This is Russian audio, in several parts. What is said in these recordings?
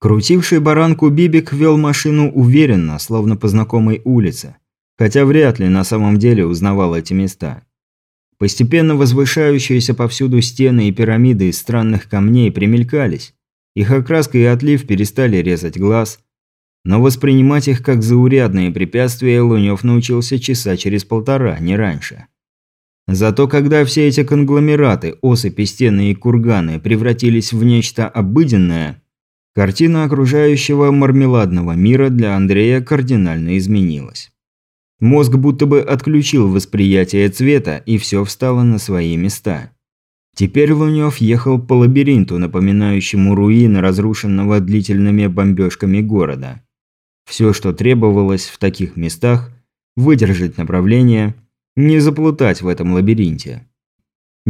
Крутивший баранку Бибик вел машину уверенно, словно по знакомой улице, хотя вряд ли на самом деле узнавал эти места. Постепенно возвышающиеся повсюду стены и пирамиды из странных камней примелькались. Их окраска и отлив перестали резать глаз, но воспринимать их как заурядные препятствия Лунёв научился часа через полтора, не раньше. Зато когда все эти конгломераты, осыпи, стены и курганы превратились в нечто обыденное, картина окружающего мармеладного мира для Андрея кардинально изменилась. Мозг будто бы отключил восприятие цвета, и все встало на свои места. Теперь Лунёв ехал по лабиринту, напоминающему руины разрушенного длительными бомбежками города. Все, что требовалось в таких местах – выдержать направление, не заплутать в этом лабиринте.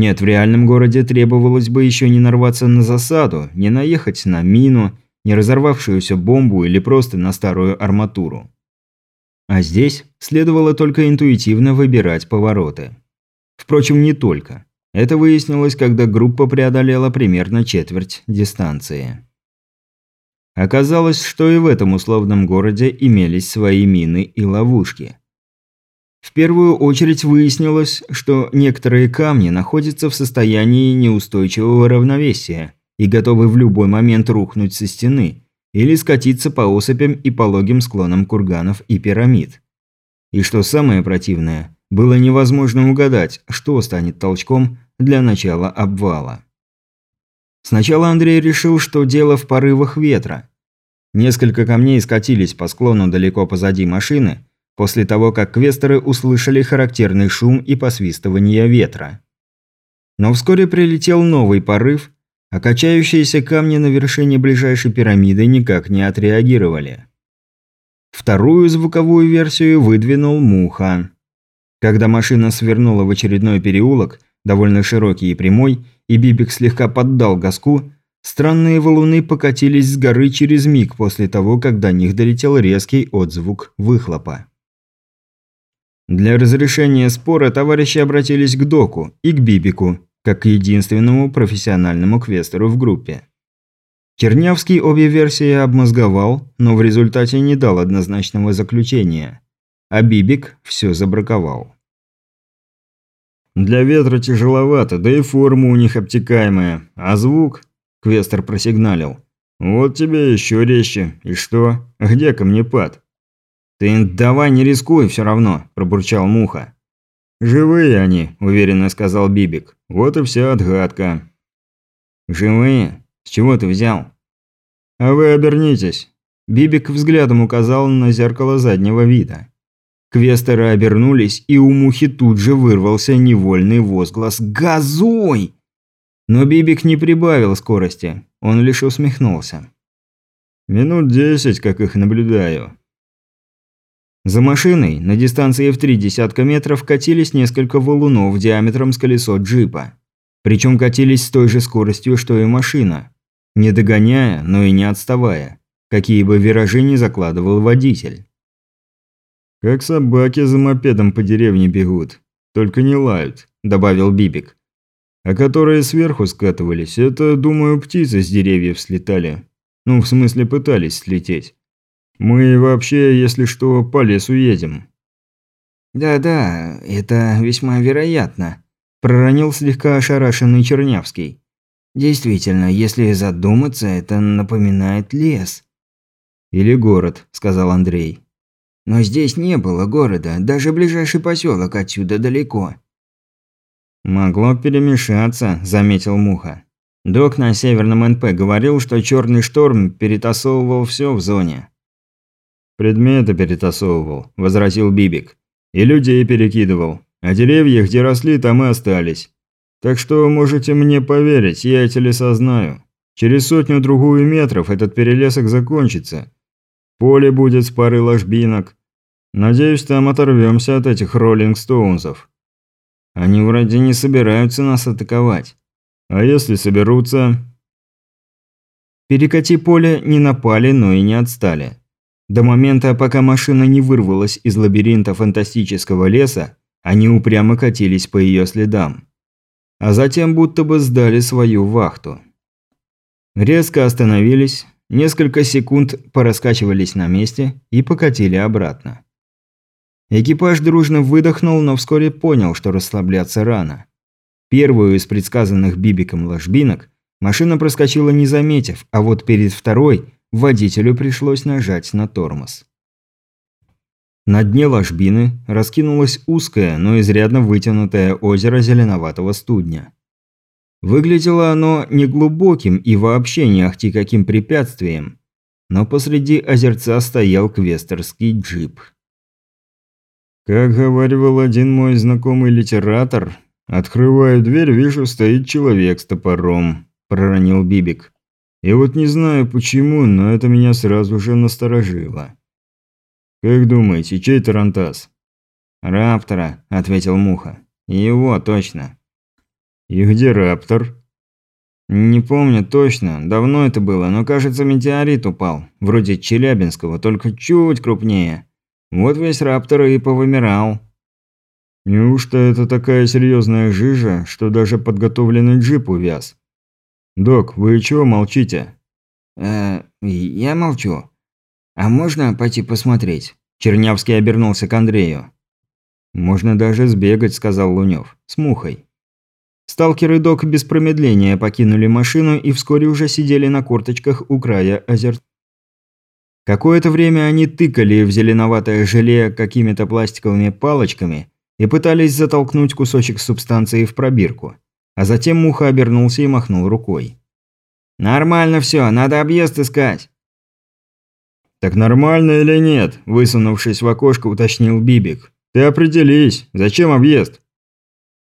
Нет, в реальном городе требовалось бы еще не нарваться на засаду, не наехать на мину, не разорвавшуюся бомбу или просто на старую арматуру. А здесь следовало только интуитивно выбирать повороты. Впрочем, не только. Это выяснилось, когда группа преодолела примерно четверть дистанции. Оказалось, что и в этом условном городе имелись свои мины и ловушки. В первую очередь выяснилось, что некоторые камни находятся в состоянии неустойчивого равновесия и готовы в любой момент рухнуть со стены, или скатиться по осыпям и пологим склонам курганов и пирамид. И что самое противное, было невозможно угадать, что станет толчком для начала обвала. Сначала Андрей решил, что дело в порывах ветра. Несколько камней скатились по склону далеко позади машины, после того, как квестеры услышали характерный шум и посвистывание ветра. Но вскоре прилетел новый порыв, а качающиеся камни на вершине ближайшей пирамиды никак не отреагировали. Вторую звуковую версию выдвинул Муха. Когда машина свернула в очередной переулок, довольно широкий и прямой, и Бибик слегка поддал газку, странные валуны покатились с горы через миг после того, как до них долетел резкий отзвук выхлопа. Для разрешения спора товарищи обратились к Доку и к Бибику, как к единственному профессиональному квестеру в группе. Чернявский обе версии обмозговал, но в результате не дал однозначного заключения, а Бибик все забраковал. «Для ветра тяжеловато, да и форма у них обтекаемая, а звук...» – Квестер просигналил. «Вот тебе еще резче. И что? Где камнепад?» «Ты давай не рискуй все равно», – пробурчал Муха. «Живые они», – уверенно сказал Бибик. «Вот и вся отгадка». «Живые? С чего ты взял?» «А вы обернитесь». Бибик взглядом указал на зеркало заднего вида. Квестеры обернулись, и у Мухи тут же вырвался невольный возглас «Газуй!». Но Бибик не прибавил скорости, он лишь усмехнулся. «Минут десять, как их наблюдаю. За машиной на дистанции в три десятка метров катились несколько валунов диаметром с колесо джипа. Причем катились с той же скоростью, что и машина. Не догоняя, но и не отставая. Какие бы виражи ни закладывал водитель. «Как собаки за мопедом по деревне бегут. Только не лают», – добавил Бибик. «А которые сверху скатывались, это, думаю, птицы с деревьев слетали. Ну, в смысле, пытались слететь. Мы вообще, если что, по лесу едем». «Да-да, это весьма вероятно», – проронил слегка ошарашенный Чернявский. «Действительно, если задуматься, это напоминает лес». «Или город», – сказал Андрей. «Но здесь не было города, даже ближайший поселок отсюда далеко». «Могло перемешаться», – заметил Муха. Док на Северном НП говорил, что черный шторм перетасовывал все в зоне. «Предметы перетасовывал», – возразил Бибик. «И людей перекидывал. А деревья, где росли, там и остались. Так что можете мне поверить, я эти леса знаю. Через сотню-другую метров этот перелесок закончится. Поле будет с парой ложбинок. Надеюсь, там оторвемся от этих Роллинг Стоунсов. Они вроде не собираются нас атаковать. А если соберутся...» Перекати поле не напали, но и не отстали. До момента, пока машина не вырвалась из лабиринта фантастического леса, они упрямо катились по ее следам. А затем будто бы сдали свою вахту. Резко остановились, несколько секунд пораскачивались на месте и покатили обратно. Экипаж дружно выдохнул, но вскоре понял, что расслабляться рано. Первую из предсказанных Бибиком ложбинок машина проскочила не заметив, а вот перед второй водителю пришлось нажать на тормоз. На дне ложбины раскинулось узкое, но изрядно вытянутое озеро зеленоватого студня. Выглядело оно неглубоким и вообще не ахти каким препятствием, но посреди озерца стоял квестерский джип. Как говаривал один мой знакомый литератор, «Открываю дверь, вижу, стоит человек с топором», – проронил Бибик. «И вот не знаю почему, но это меня сразу же насторожило». «Как думаете, чей Тарантас?» «Раптора», – ответил Муха. «Его, точно». «И где Раптор?» «Не помню точно, давно это было, но кажется метеорит упал. Вроде Челябинского, только чуть крупнее. Вот весь Раптор и повымирал». Неужто это такая серьезная жижа, что даже подготовленный джип увяз? Док, вы чего молчите? Э, я молчу. А можно пойти посмотреть? Чернявский обернулся к Андрею. Можно даже сбегать, сказал Лунёв. С мухой. Сталкер и док без промедления покинули машину и вскоре уже сидели на корточках у края озер. Какое-то время они тыкали в зеленоватое желе какими-то пластиковыми палочками и пытались затолкнуть кусочек субстанции в пробирку. А затем Муха обернулся и махнул рукой. «Нормально все, надо объезд искать». «Так нормально или нет?» – высунувшись в окошко, уточнил Бибик. «Ты определись, зачем объезд?»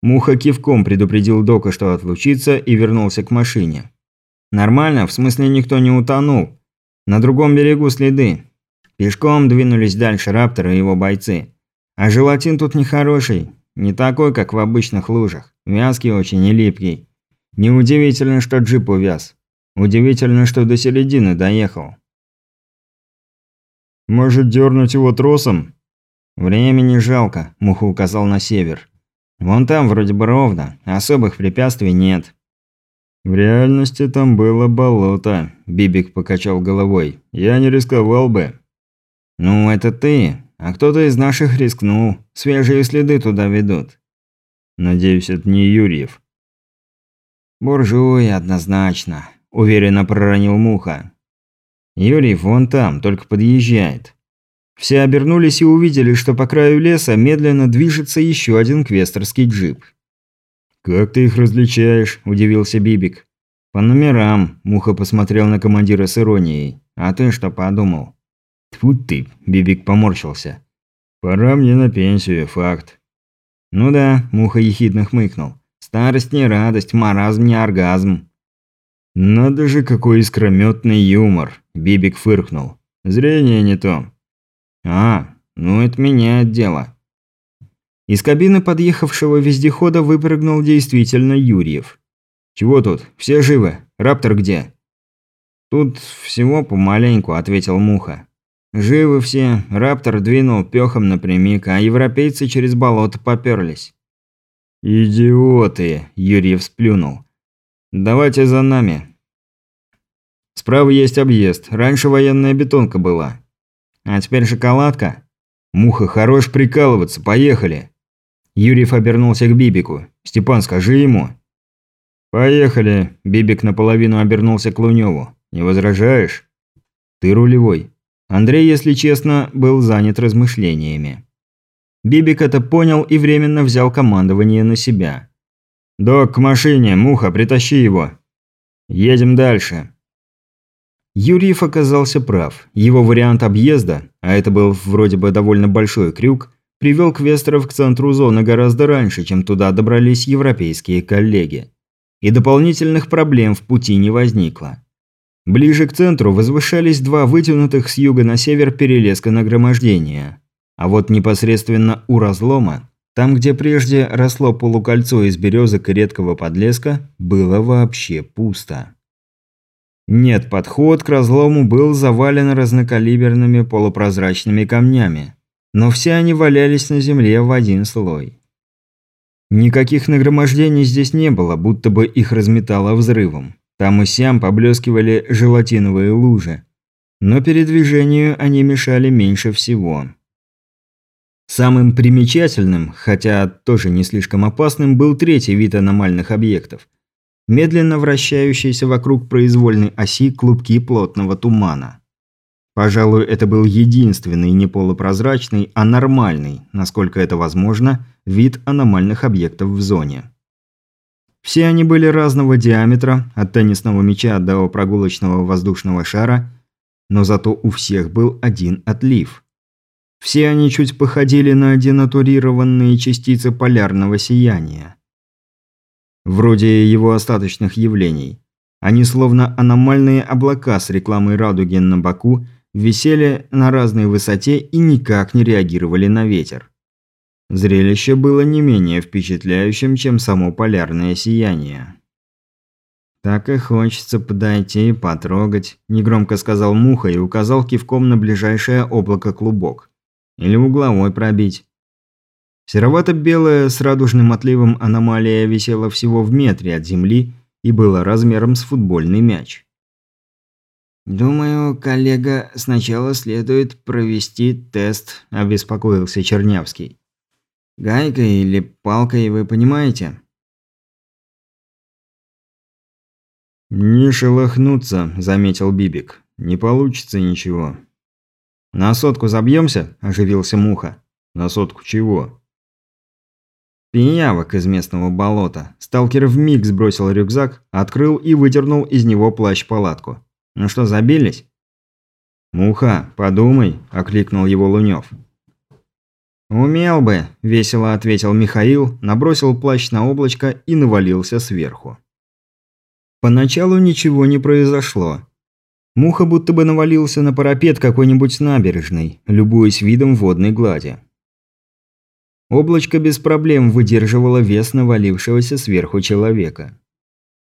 Муха кивком предупредил Дока, что отлучится, и вернулся к машине. «Нормально, в смысле никто не утонул. На другом берегу следы. Пешком двинулись дальше Раптор и его бойцы. А желатин тут нехороший. Не такой, как в обычных лужах. Вязкий очень и липкий. Неудивительно, что джип увяз. Удивительно, что до середины доехал. Может, дернуть его тросом? Времени жалко, Муха указал на север. Вон там вроде бы ровно, особых препятствий нет. В реальности там было болото, Бибик покачал головой. Я не рисковал бы. Ну, это ты, а кто-то из наших рискнул. Свежие следы туда ведут. Надеюсь, это не Юрьев. Буржуй, однозначно, уверенно проронил Муха. Юрьев вон там, только подъезжает. Все обернулись и увидели, что по краю леса медленно движется еще один квестерский джип. «Как ты их различаешь?» – удивился Бибик. «По номерам», – Муха посмотрел на командира с иронией. «А ты что подумал?» Тьфу ты, Бибик поморщился. Пора мне на пенсию, факт. Ну да, Муха ехидно хмыкнул. Старость не радость, маразм не оргазм. Надо же, какой искрометный юмор, Бибик фыркнул. Зрение не то. А, ну это меняет дело. Из кабины подъехавшего вездехода выпрыгнул действительно Юрьев. «Чего тут? Все живы? Раптор где?» «Тут всего помаленьку», – ответил Муха. Живы все, Раптор двинул пёхом напрямик, а европейцы через болото попёрлись. «Идиоты!» – Юрий всплюнул. «Давайте за нами. Справа есть объезд. Раньше военная бетонка была. А теперь шоколадка. Муха, хорош прикалываться, поехали!» Юрьев обернулся к Бибику. «Степан, скажи ему». «Поехали!» – Бибик наполовину обернулся к Лунёву. «Не возражаешь?» «Ты рулевой». Андрей, если честно, был занят размышлениями. Бибик это понял и временно взял командование на себя. «Док, к машине! Муха, притащи его!» «Едем дальше!» Юрьев оказался прав. Его вариант объезда, а это был вроде бы довольно большой крюк, привел квестеров к центру зоны гораздо раньше, чем туда добрались европейские коллеги. И дополнительных проблем в пути не возникло. Ближе к центру возвышались два вытянутых с юга на север перелеска нагромождения. А вот непосредственно у разлома, там, где прежде росло полукольцо из березок и редкого подлеска, было вообще пусто. Нет, подход к разлому был завален разнокалиберными полупрозрачными камнями, но все они валялись на земле в один слой. Никаких нагромождений здесь не было, будто бы их разметало взрывом. Там и сям поблескивали желатиновые лужи. Но передвижению они мешали меньше всего. Самым примечательным, хотя тоже не слишком опасным, был третий вид аномальных объектов. Медленно вращающиеся вокруг произвольной оси клубки плотного тумана. Пожалуй, это был единственный не полупрозрачный, а нормальный, насколько это возможно, вид аномальных объектов в зоне. Все они были разного диаметра, от теннисного мяча до прогулочного воздушного шара, но зато у всех был один отлив. Все они чуть походили на денатурированные частицы полярного сияния. Вроде его остаточных явлений. Они словно аномальные облака с рекламой радуги на боку висели на разной высоте и никак не реагировали на ветер. Зрелище было не менее впечатляющим, чем само полярное сияние. «Так и хочется подойти и потрогать», – негромко сказал Муха и указал кивком на ближайшее облако-клубок. «Или угловой пробить». Серовато-белая с радужным отливом аномалия висела всего в метре от земли и была размером с футбольный мяч. «Думаю, коллега, сначала следует провести тест», – обеспокоился Чернявский. Гайкой или палкой, вы понимаете? «Не шелохнуться», – заметил Бибик. «Не получится ничего». «На сотку забьемся?» – оживился Муха. «На сотку чего?» Пиявок из местного болота. Сталкер вмиг сбросил рюкзак, открыл и выдернул из него плащ-палатку. «Ну что, забились?» «Муха, подумай», – окликнул его Лунёв. «Умел бы», – весело ответил Михаил, набросил плащ на облачко и навалился сверху. Поначалу ничего не произошло. Муха будто бы навалился на парапет какой-нибудь набережной, любуясь видом водной глади. Облачко без проблем выдерживало вес навалившегося сверху человека.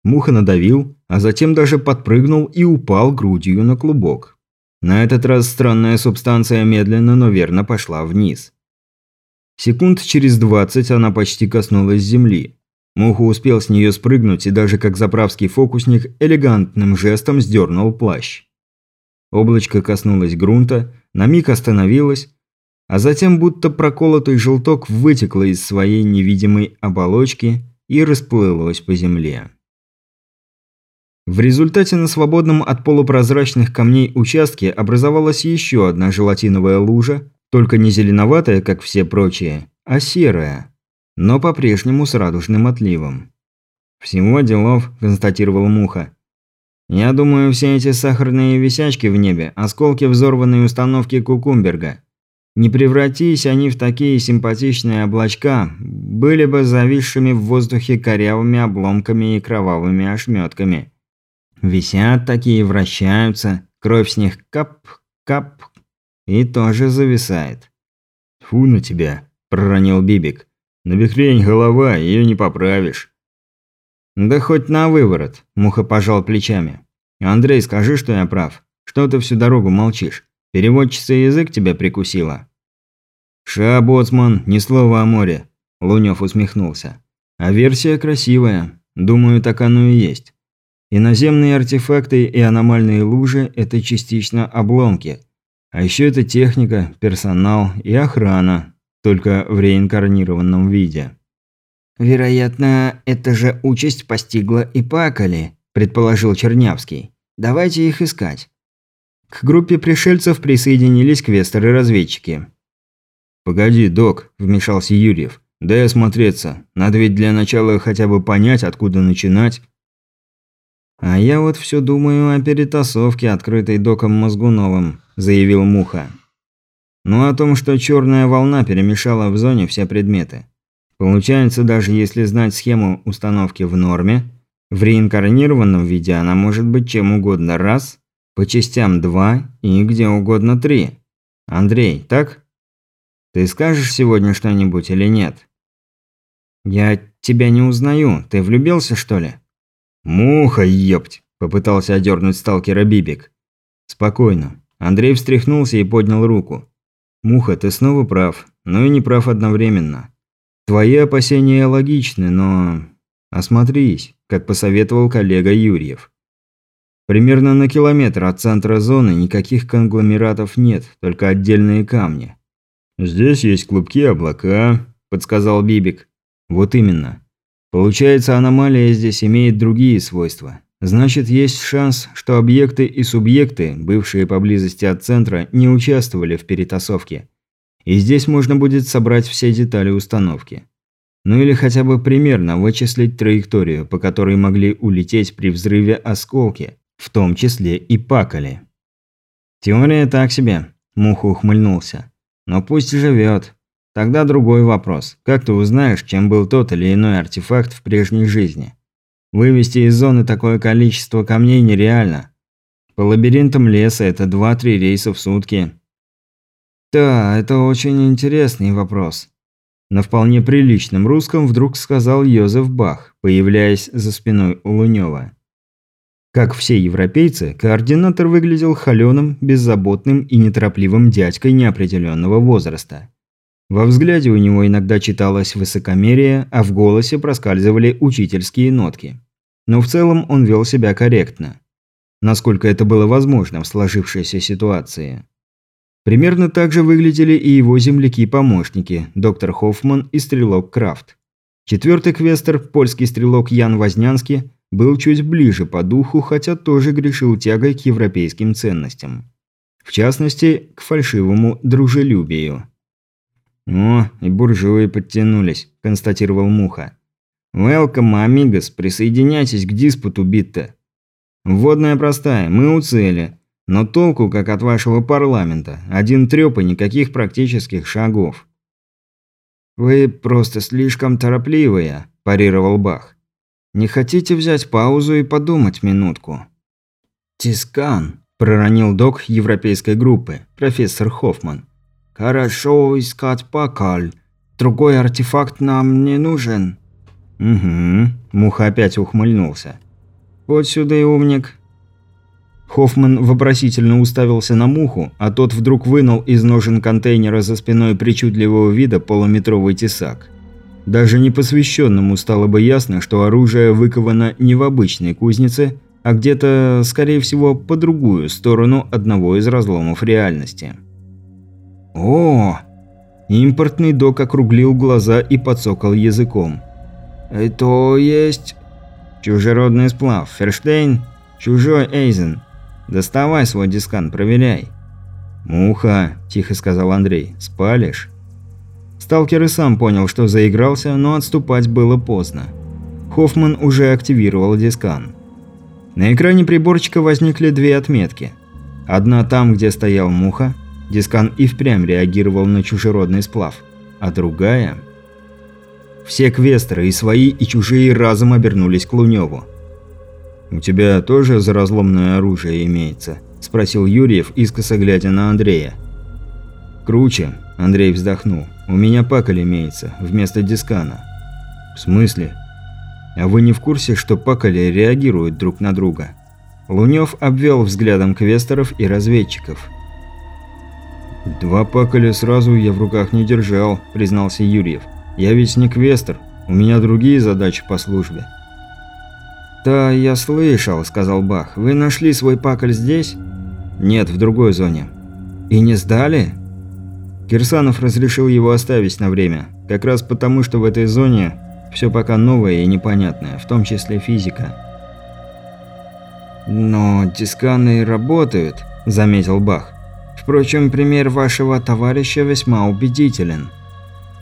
Муха надавил, а затем даже подпрыгнул и упал грудью на клубок. На этот раз странная субстанция медленно, но верно пошла вниз. Секунд через двадцать она почти коснулась земли. Муха успел с нее спрыгнуть и даже как заправский фокусник элегантным жестом сдернул плащ. Облачко коснулось грунта, на миг остановилось, а затем будто проколотый желток вытекло из своей невидимой оболочки и расплылось по земле. В результате на свободном от полупрозрачных камней участке образовалась еще одна желатиновая лужа, только не зеленоватая, как все прочие, а серая, но по-прежнему с радужным отливом. «Всего делов», – констатировал Муха. «Я думаю, все эти сахарные висячки в небе – осколки взорванной установки Кукумберга. Не превратись они в такие симпатичные облачка, были бы зависшими в воздухе корявыми обломками и кровавыми ошметками. Висят такие, вращаются, кровь с них кап-кап и тоже зависает. «Фу на тебя», – проронил Бибик. «Набекрень голова, ее не поправишь». «Да хоть на выворот», – Муха пожал плечами. «Андрей, скажи, что я прав. Что ты всю дорогу молчишь? Переводчица язык тебя прикусила?» «Ша, боцман, ни слова о море», – Лунёв усмехнулся. «А версия красивая. Думаю, так оно и есть. Иноземные артефакты и аномальные лужи – это частично обломки – а еще это техника, персонал и охрана, только в реинкарнированном виде. «Вероятно, эта же участь постигла и Пакали», – предположил Чернявский. «Давайте их искать». К группе пришельцев присоединились квесторы-разведчики. «Погоди, док», – вмешался Юрьев. «Дай осмотреться. Надо ведь для начала хотя бы понять, откуда начинать». «А я вот все думаю о перетасовке, открытой доком Мозгуновым», – заявил Муха. «Ну о том, что черная волна перемешала в зоне все предметы. Получается, даже если знать схему установки в норме, в реинкарнированном виде она может быть чем угодно раз, по частям два и где угодно три. Андрей, так? Ты скажешь сегодня что-нибудь или нет?» «Я тебя не узнаю. Ты влюбился, что ли?» «Муха, ёпть!» – попытался одернуть сталкера Бибик. «Спокойно». Андрей встряхнулся и поднял руку. «Муха, ты снова прав, но и не прав одновременно. Твои опасения логичны, но... Осмотрись, как посоветовал коллега Юрьев. Примерно на километр от центра зоны никаких конгломератов нет, только отдельные камни. «Здесь есть клубки облака», – подсказал Бибик. «Вот именно. Получается, аномалия здесь имеет другие свойства. Значит, есть шанс, что объекты и субъекты, бывшие поблизости от центра, не участвовали в перетасовке. И здесь можно будет собрать все детали установки. Ну или хотя бы примерно вычислить траекторию, по которой могли улететь при взрыве осколки, в том числе и пакали. Теория так себе, Муха ухмыльнулся. Но пусть живет. Тогда другой вопрос. Как ты узнаешь, чем был тот или иной артефакт в прежней жизни? Вывести из зоны такое количество камней нереально. По лабиринтам леса это 2-3 рейса в сутки. Да, это очень интересный вопрос. На вполне приличном русском вдруг сказал Йозеф Бах, появляясь за спиной у Лунёва. Как все европейцы, координатор выглядел холёным, беззаботным и неторопливым дядькой неопределенного возраста. Во взгляде у него иногда читалось высокомерие, а в голосе проскальзывали учительские нотки. Но в целом он вел себя корректно. Насколько это было возможно в сложившейся ситуации. Примерно так же выглядели и его земляки-помощники, доктор Хоффман и стрелок Крафт. Четвертый квестер, польский стрелок Ян Вознянский, был чуть ближе по духу, хотя тоже грешил тягой к европейским ценностям. В частности, к фальшивому дружелюбию. «О, и буржуи подтянулись», – констатировал Муха. «Велкам, амигос, присоединяйтесь к диспуту Битта. Вводная простая, мы у цели. Но толку, как от вашего парламента. Один трёп и никаких практических шагов». «Вы просто слишком торопливые», – парировал Бах. Не хотите взять паузу и подумать минутку?» «Тискан», – проронил док европейской группы, профессор Хоффман. «Хорошо искать пакаль. Другой артефакт нам не нужен». «Угу», – Муха опять ухмыльнулся. «Вот сюда и умник». Хоффман вопросительно уставился на Муху, а тот вдруг вынул из ножен контейнера за спиной причудливого вида полуметровый тесак. Даже непосвященному стало бы ясно, что оружие выковано не в обычной кузнице, а где-то, скорее всего, по другую сторону одного из разломов реальности. «О!» Импортный док округлил глаза и подсокал языком. «Это есть...» «Чужеродный сплав. Ферштейн? Чужой Эйзен. Доставай свой дискан, проверяй». «Муха», – тихо сказал Андрей, – «спалишь?» Сталкер и сам понял, что заигрался, но отступать было поздно. Хоффман уже активировал дискан. На экране приборчика возникли две отметки. Одна там, где стоял Муха, дискан и впрямь реагировал на чужеродный сплав, а другая... Все квестеры, и свои, и чужие, разом обернулись к Лунёву. «У тебя тоже заразломное оружие имеется?» – спросил Юрьев, искоса глядя на Андрея. «Круче», – Андрей вздохнул. У меня паколь имеется, вместо дискана. В смысле? А вы не в курсе, что паколи реагируют друг на друга? Лунёв обвел взглядом квесторов и разведчиков. «Два паколя сразу я в руках не держал», – признался Юрьев. «Я ведь не квестер, у меня другие задачи по службе». «Да, я слышал», – сказал Бах. «Вы нашли свой паколь здесь?» «Нет, в другой зоне». «И не сдали?» Кирсанов разрешил его оставить на время, как раз потому, что в этой зоне все пока новое и непонятное, в том числе физика. «Но дисканы работают», – заметил Бах. «Впрочем, пример вашего товарища весьма убедителен».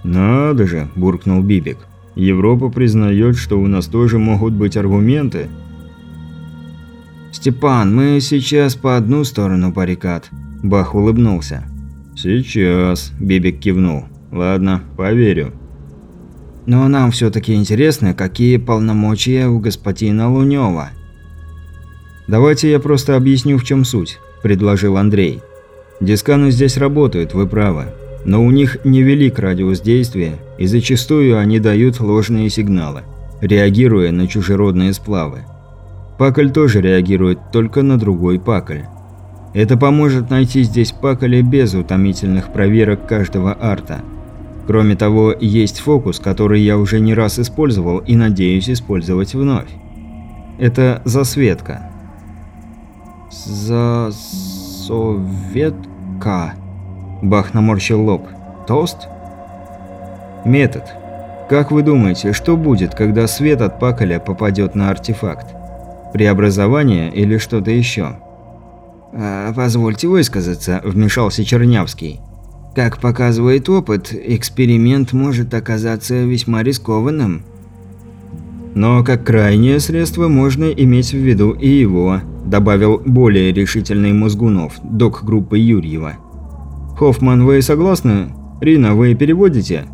«Надо же», – буркнул Бибик. «Европа признает, что у нас тоже могут быть аргументы». «Степан, мы сейчас по одну сторону баррикад», – Бах улыбнулся. «Сейчас», – Бибик кивнул. «Ладно, поверю». «Но нам все-таки интересно, какие полномочия у господина Лунёва». «Давайте я просто объясню, в чем суть», – предложил Андрей. «Дисканы здесь работают, вы правы. Но у них невелик радиус действия, и зачастую они дают ложные сигналы, реагируя на чужеродные сплавы. Пакль тоже реагирует только на другой пакль. Это поможет найти здесь пакали без утомительных проверок каждого арта. Кроме того, есть фокус, который я уже не раз использовал и надеюсь использовать вновь. Это засветка. За... советка. Бах наморщил лоб. Тост? Метод. Как вы думаете, что будет, когда свет от паколя попадет на артефакт? Преобразование или что-то еще? А, «Позвольте высказаться», – вмешался Чернявский. «Как показывает опыт, эксперимент может оказаться весьма рискованным». «Но как крайнее средство можно иметь в виду и его», – добавил более решительный Мозгунов, док группы Юрьева. «Хоффман, вы согласны? Рина, вы переводите?»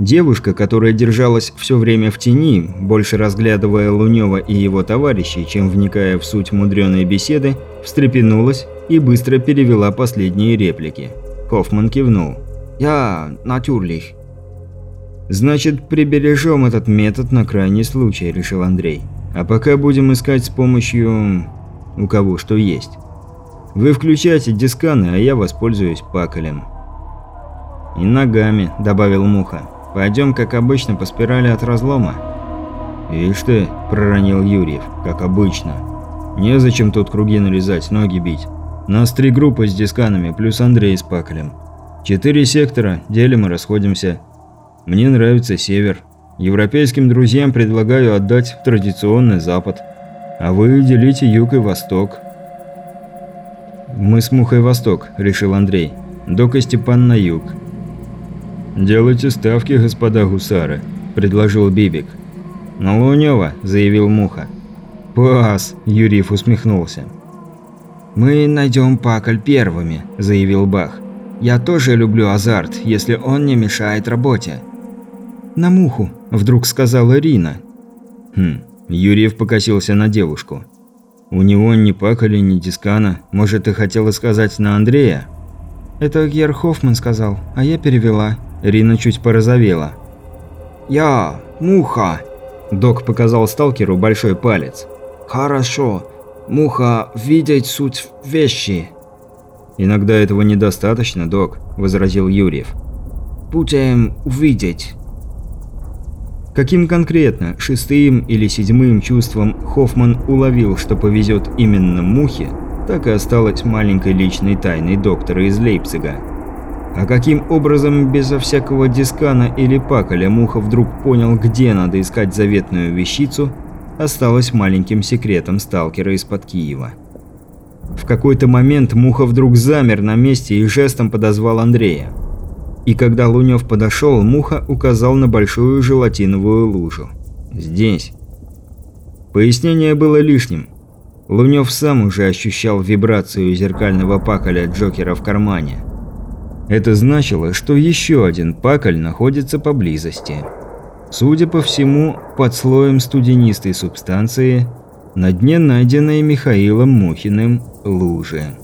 Девушка, которая держалась все время в тени, больше разглядывая Лунева и его товарищей, чем вникая в суть мудреной беседы, встрепенулась и быстро перевела последние реплики. Хоффман кивнул. «Я... натюрлих». «Значит, прибережем этот метод на крайний случай», – решил Андрей. «А пока будем искать с помощью... у кого что есть. Вы включайте дисканы, а я воспользуюсь паколем». «И ногами», – добавил Муха. Пойдем, как обычно, по спирали от разлома». «Ишь ты», – проронил Юрьев, – «как обычно. Незачем тут круги нарезать, ноги бить. Нас три группы с дисканами, плюс Андрей с Паколем. Четыре сектора, делим и расходимся. Мне нравится север. Европейским друзьям предлагаю отдать традиционный запад. А вы делите юг и восток». «Мы с Мухой восток», – решил Андрей. «Док Степан на юг». «Делайте ставки, господа гусары», – предложил Бибик. «На Лунёва», – заявил Муха. «Пас», – Юрьев усмехнулся. «Мы найдем Пакль первыми», – заявил Бах. «Я тоже люблю азарт, если он не мешает работе». «На Муху», – вдруг сказала Рина. Хм, Юрьев покосился на девушку. «У него ни Паколя, ни Дискана. Может, ты хотела сказать на Андрея?» «Это Гер Хоффман сказал, а я перевела», Рина чуть порозовела. «Я, Муха!» Док показал сталкеру большой палец. «Хорошо. Муха, видеть суть вещи». «Иногда этого недостаточно, док», – возразил Юрьев. «Будем увидеть». Каким конкретно, шестым или седьмым чувством Хоффман уловил, что повезет именно Мухе, так и осталось маленькой личной тайной доктора из Лейпцига. А каким образом безо всякого дискана или паколя Муха вдруг понял, где надо искать заветную вещицу, осталось маленьким секретом сталкера из-под Киева. В какой-то момент Муха вдруг замер на месте и жестом подозвал Андрея. И когда Лунёв подошел, Муха указал на большую желатиновую лужу. «Здесь». Пояснение было лишним. Лунёв сам уже ощущал вибрацию зеркального паколя Джокера в кармане – это значило, что еще один паколь находится поблизости. Судя по всему, под слоем студенистой субстанции на дне найденной Михаилом Мухиным лужи.